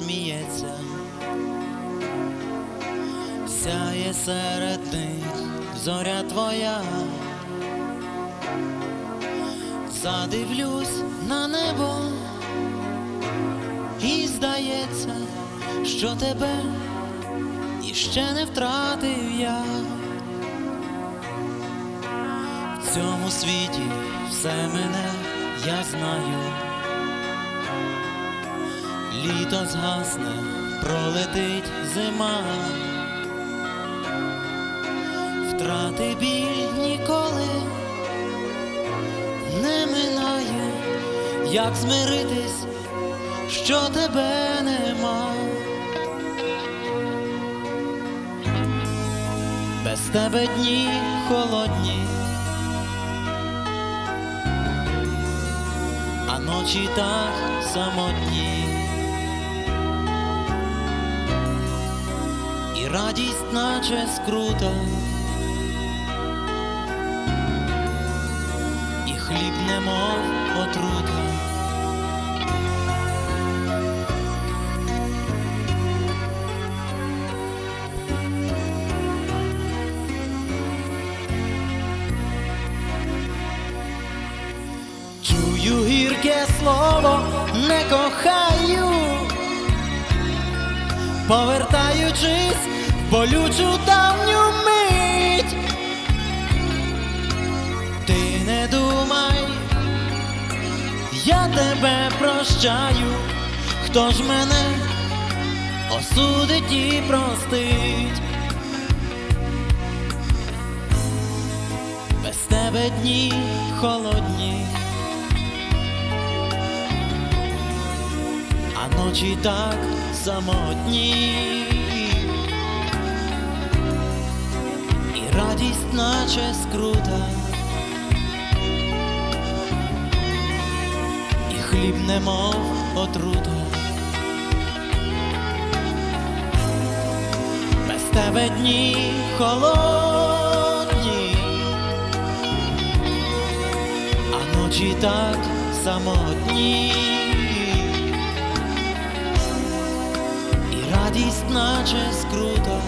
сміється, сяє серед них зоря твоя, задивлюсь на небо, і здається, що тебе іще не втратив я. В цьому світі все мене я знаю. Літо згасне, пролетить зима, втрати біль ніколи не минає, як змиритись, що тебе нема. Без тебе дні холодні, а ночі так самотні. І радість, наче скрута, і хліб немов отрута. Чую гірке слово, не кохаю, повертаючись в болючу давню мить. Ти не думай, я тебе прощаю, хто ж мене осудить і простить. Без тебе дні холодні. А ночі так самотні, і радість, наче скрута, і хліб немов отрута. Без тебе дні холодні, а ночі так самотні. радість, наче скрута,